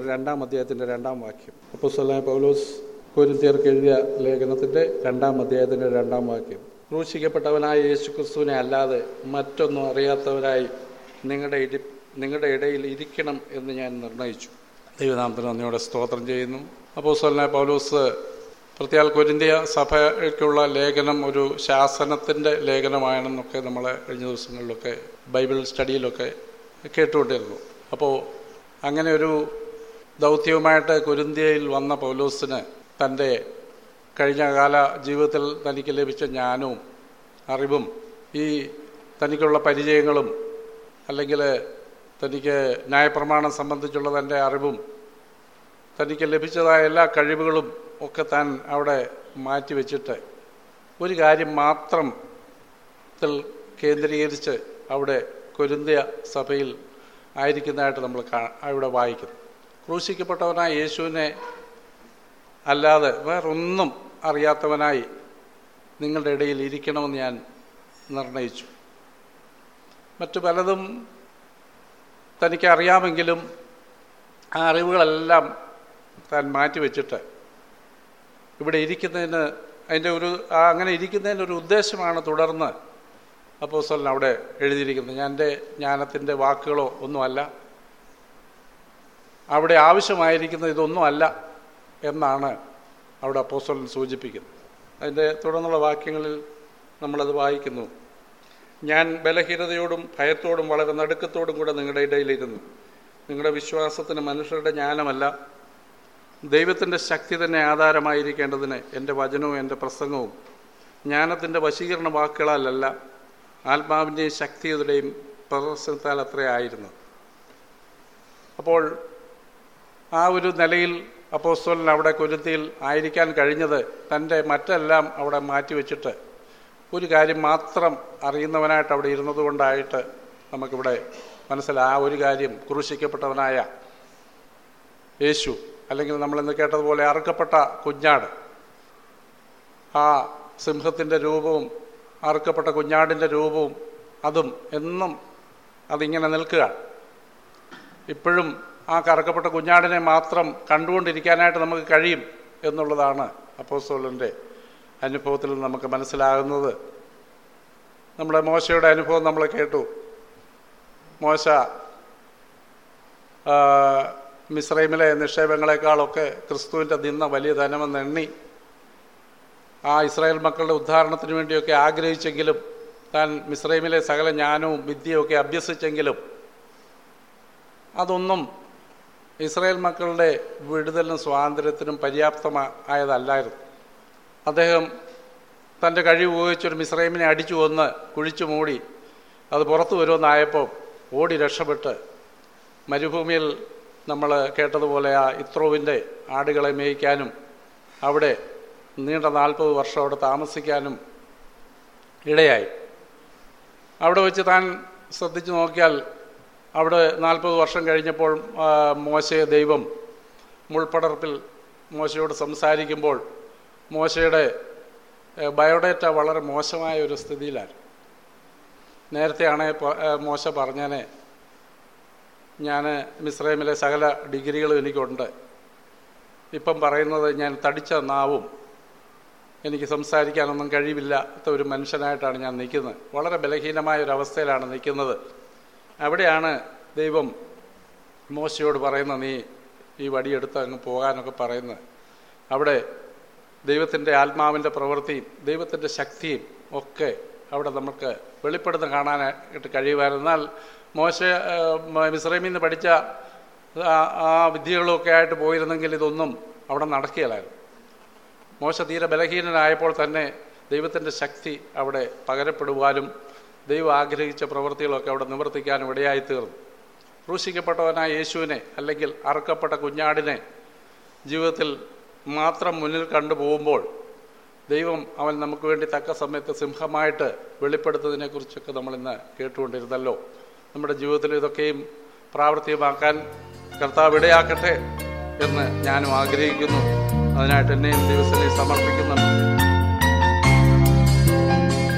രണ്ടാം അധ്യായത്തിന്റെ രണ്ടാം വാക്യം. അപ്പോസ്തലനായ പൗലോസ് കൊരിന്തിയർക്ക് എഴുതിയ ലേഖനത്തിന്റെ രണ്ടാം അധ്യായത്തിന്റെ രണ്ടാം വാക്യം. ക്രൂശിക്കപ്പെട്ടവനായ യേശു ക്രിസ്തുവിനെ അല്ലാതെ മറ്റൊന്നും അറിയാത്തവരായി നിങ്ങളുടെ ഇടി നിങ്ങളുടെ ഇടയിൽ ഇരിക്കണം എന്ന് ഞാൻ നിർണയിച്ചു. ദൈവനാമത്തിന് നന്ദിയോടെ സ്തോത്രം ചെയ്യുന്നു. അപ്പോൾ അപ്പോസ്തലനായ പൗലോസ് പ്രത്യാൽ കൊരിന്തിയ സഭയ്ക്കുള്ള ലേഖനം ഒരു ശാസനത്തിന്റെ ലേഖനമാണെന്നൊക്കെ നമ്മൾ കഴിഞ്ഞ ദിവസങ്ങളിലൊക്കെ ബൈബിൾ സ്റ്റഡിയിലൊക്കെ കേട്ടുകൊണ്ടിരുന്നു. അപ്പോൾ അങ്ങനെ ഒരു ദൗത്യവുമായിട്ട് കുരുന്തിയയിൽ വന്ന പൗലോസിന് തന്റെ കഴിഞ്ഞ കാല ജീവിതത്തിൽ തനിക്ക് ലഭിച്ച ജ്ഞാനവും അറിവും ഈ തനിക്കുള്ള പരിചയങ്ങളും അല്ലെങ്കിൽ തനിക്ക് ന്യായപ്രമാണം സംബന്ധിച്ചുള്ള തന്റെ അറിവും തനിക്ക് ലഭിച്ചതായ എല്ലാ കഴിവുകളും ഒക്കെ താൻ അവിടെ മാറ്റിവെച്ചിട്ട് ഒരു കാര്യം മാത്രം ത്തിൽ കേന്ദ്രീകരിച്ച് അവിടെ കൊരിന്തിയ സഭയിൽ ആയിരിക്കുന്നതായിട്ട് നമ്മൾ കാ ഇവിടെ വായിക്കുന്നു. ക്രൂശിക്കപ്പെട്ടവനായ യേശുവിനെ അല്ലാതെ വേറൊന്നും അറിയാത്തവനായി നിങ്ങളുടെ ഇടയിൽ ഇരിക്കണമെന്ന് ഞാൻ നിർണയിച്ചു. മറ്റു പലതും തനിക്ക് അറിയാമെങ്കിലും ആ അറിവുകളെല്ലാം താൻ മാറ്റിവെച്ചിട്ട് ഇവിടെ ഇരിക്കുന്നതിന് അതിന്റെ ഒരു അങ്ങനെ ഇരിക്കുന്നതിന്റെ ഒരു ഉദ്ദേശമാണ് തുടർന്ന് അപ്പോസ്തലൻ അവിടെ എഴുതിയിരിക്കുന്നത്. ഞാൻ എന്റെ ജ്ഞാനത്തിന്റെ വാക്കുകളോ ഒന്നുമല്ല. അവിടെ ആവശ്യമായിരിക്കുന്നത് ഇതൊന്നുമല്ല എന്നാണ് അവിടെ അപ്പോസ്തലൻ സൂചിപ്പിക്കുന്നത്. അതിന്റെ തുടർന്നുള്ള വാക്യങ്ങളിൽ നമ്മളത് വായിക്കുന്നു. ഞാൻ ബലഹീനതയോടും ഭയത്തോടും വളരെ നടുക്കത്തോടും കൂടെ നിങ്ങളുടെ ഇടയിലിരുന്നു. നിങ്ങളുടെ വിശ്വാസത്തിന് മനുഷ്യരുടെ ജ്ഞാനമല്ല. ദൈവത്തിന്റെ ശക്തി തന്നെ ആധാരമായിരിക്കേണ്ടതിന് എന്റെ വചനവും എന്റെ പ്രസംഗവും ജ്ഞാനത്തിന്റെ വശീകരണ വാക്കുകളല്ല ആത്മാവിന്റെയും ശക്തിയുടെയും പ്രദർശനത്താൽ അത്രയായിരുന്നു അപ്പോൾ ആ ഒരു നിലയിൽ അപ്പോസ്തോലൻ അവിടെ കുരുത്തിയിൽ ആയിരിക്കാൻ കഴിഞ്ഞത് തന്റെ മറ്റെല്ലാം അവിടെ മാറ്റിവെച്ചിട്ട് ഒരു കാര്യം മാത്രം അറിയുന്നവനായിട്ട് അവിടെ ഇരുന്നത് കൊണ്ടായിട്ട് നമുക്കിവിടെ മനസ്സിലായി. ആ ഒരു കാര്യം ക്രൂശിക്കപ്പെട്ടവനായ യേശു അല്ലെങ്കിൽ നമ്മൾ ഇന്ന് കേട്ടതുപോലെ അറുക്കപ്പെട്ട കുഞ്ഞാട് ആ സിംഹത്തിന്റെ രൂപവും അറുക്കപ്പെട്ട കുഞ്ഞാടിന്റെ രൂപവും അതും എന്നും അതിങ്ങനെ നിൽക്കുക ഇപ്പോഴും ആ കറക്കപ്പെട്ട കുഞ്ഞാടിനെ മാത്രം കണ്ടുകൊണ്ടിരിക്കാനായിട്ട് നമുക്ക് കഴിയും എന്നുള്ളതാണ് അപ്പോസ്തോലന്റെ അനുഭവത്തിൽ നമുക്ക് മനസ്സിലാകുന്നത്. നമ്മുടെ മോശയുടെ അനുഭവം നമ്മൾ കേട്ടു. മോശ മിസ്രൈമിലെ നിക്ഷേപങ്ങളെക്കാളൊക്കെ ക്രിസ്തുവിന്റെ നിന്ന വലിയ ധനമെന്ന് എണ്ണി. ആ ഇസ്രായേൽ മക്കളുടെ ഉദ്ധാരണത്തിന് വേണ്ടിയൊക്കെ ആഗ്രഹിച്ചെങ്കിലും താൻ മിസ്രൈമിലെ സകല ജ്ഞാനവും വിദ്യയൊക്കെ അഭ്യസിച്ചെങ്കിലും അതൊന്നും ഇസ്രായേൽ മക്കളുടെ വിടുതലിനും സ്വാതന്ത്ര്യത്തിനും പര്യാപ്തമായതല്ലായിരുന്നു അദ്ദേഹം തന്റെ കഴിവ് ഉപയോഗിച്ചൊരു മിസ്രൈമിനെ അടിച്ചു കൊന്ന് കുഴിച്ചു മൂടി അത് പുറത്തു വരുമെന്നായപ്പോൾ ഓടി രക്ഷപ്പെട്ട് മരുഭൂമിയിൽ നമ്മൾ കേട്ടതുപോലെ ആ ഇത്രോവിന്റെ ആടുകളെ മേയ്ക്കാനും അവിടെ നീണ്ട നാൽപ്പത് വർഷം അവിടെ താമസിക്കാനും ഇടയായി. അവിടെ വെച്ച് താൻ ശ്രദ്ധിച്ചു നോക്കിയാൽ അവിടെ നാൽപ്പത് വർഷം കഴിഞ്ഞപ്പോൾ മോശയെ ദൈവം മുൾപ്പടർപ്പിൽ മോശയോട് സംസാരിക്കുമ്പോൾ മോശയുടെ ബയോഡേറ്റ വളരെ മോശമായ ഒരു സ്ഥിതിയിലാണ് നേരത്തെയാണ് മോശ പറഞ്ഞേനെ ഞാൻ മിസ്രൈമിലെ സകല ഡിഗ്രികളും എനിക്കുണ്ട്. ഇപ്പം പറയുന്നത് ഞാൻ തടിച്ച നാവും എനിക്ക് സംസാരിക്കാനൊന്നും കഴിവില്ലാത്ത ഒരു മനുഷ്യനായിട്ടാണ് ഞാൻ നിൽക്കുന്നത്. വളരെ ബലഹീനമായ ഒരു അവസ്ഥയിലാണ് നിൽക്കുന്നത്. അവിടെയാണ് ദൈവം മോശയോട് പറയുന്ന നീ ഈ വടിയെടുത്ത് അങ്ങ് പോകാനൊക്കെ പറയുന്നത്. അവിടെ ദൈവത്തിന്റെ ആത്മാവിന്റെ പ്രവൃത്തിയും ദൈവത്തിന്റെ ശക്തിയും ഒക്കെ അവിടെ നമുക്ക് വെളിപ്പെടുന്ന കാണാനായിട്ട് കഴിയുമായിരുന്നു. എന്നാൽ മോശ മിസ്രൈമിൽ നിന്ന് പഠിച്ച ആ- വിദ്യകളൊക്കെ ആയിട്ട് പോയിരുന്നെങ്കിൽ ഇതൊന്നും അവിടെ നടക്കുകയില്ലായിരുന്നു. മോശ തീരെ ബലഹീനനായപ്പോൾ തന്നെ ദൈവത്തിന്റെ ശക്തി അവിടെ പകരപ്പെടുവാനും ദൈവം ആഗ്രഹിച്ച പ്രവൃത്തികളൊക്കെ അവിടെ നിവർത്തിക്കാനും ഇടയായി തീർന്നു. ക്രൂശിക്കപ്പെട്ടവനായ യേശുവിനെ അല്ലെങ്കിൽ അറുക്കപ്പെട്ട കുഞ്ഞാടിനെ ജീവിതത്തിൽ മാത്രം മുന്നിൽ കണ്ടുപോകുമ്പോൾ ദൈവം അവൻ നമുക്ക് വേണ്ടി തക്ക സമയത്ത് സിംഹമായിട്ട് വെളിപ്പെടുത്തതിനെക്കുറിച്ചൊക്കെ നമ്മളിന്ന് കേട്ടുകൊണ്ടിരുന്നല്ലോ. നമ്മുടെ ജീവിതത്തിൽ ഇതൊക്കെയും പ്രാവർത്തികമാക്കാൻ കർത്താവ് ഇടയാക്കട്ടെ എന്ന് ഞാനും ആഗ്രഹിക്കുന്നു. അതിനായിട്ട് എന്നെയും ദിവസത്തെ സമർപ്പിക്കുന്നു.